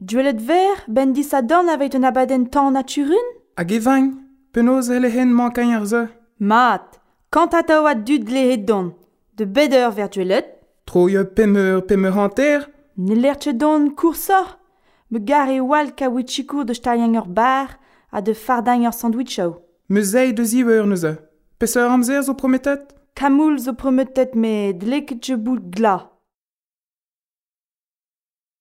Dwelet ver, ben disadan avet un abaden tan naturun? Hag evañ, penaos ele hen mankañ ar ze. Mat, kant a taoa dud le don, de bedeur ver dwelet? Troie pemeur, pemeur hanter? Ne lerche don koursor, me gar e wal ka witchikour de stariang ur bar a de fardañ ur sandwichoù. Me zei de ziweur neuze. Peseur amzer zo prometet? Kamoul zo prometet me dleket je bout glas.